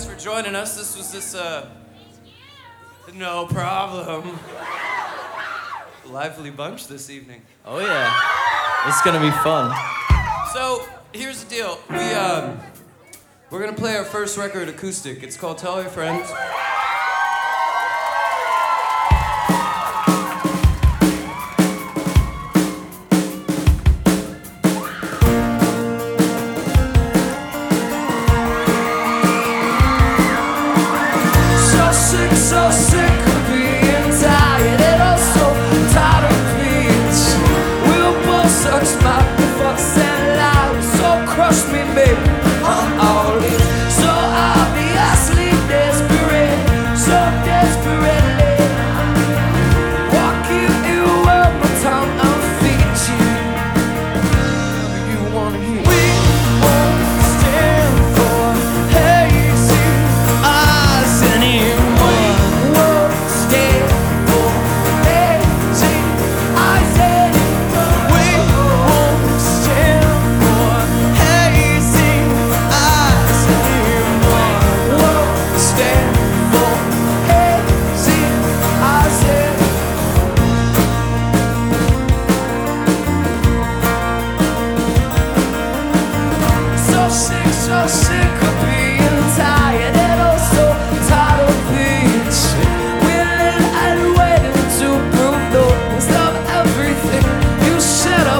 guys for joining us. This was this, uh, no problem. Lively bunch this evening. Oh, yeah. It's gonna be fun. So, here's the deal. We, um, we're gonna play our first record acoustic. It's called Tell Your Friends.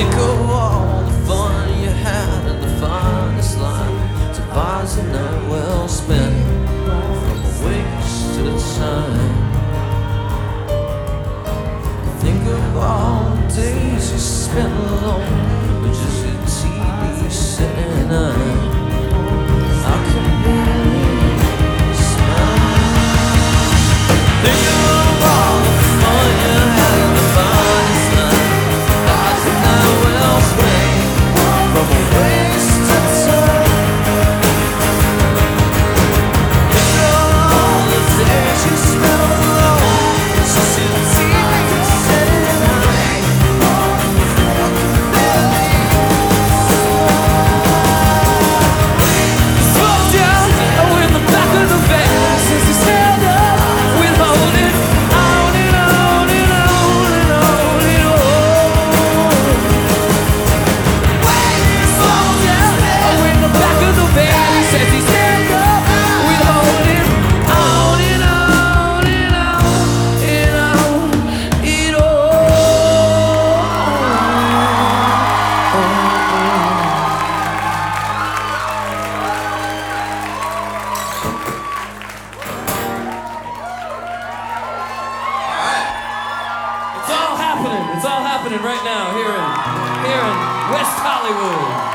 Think of all the fun you had and the finest life. Survives a night well spent. happening. It's all happening right now here in, here in West Hollywood.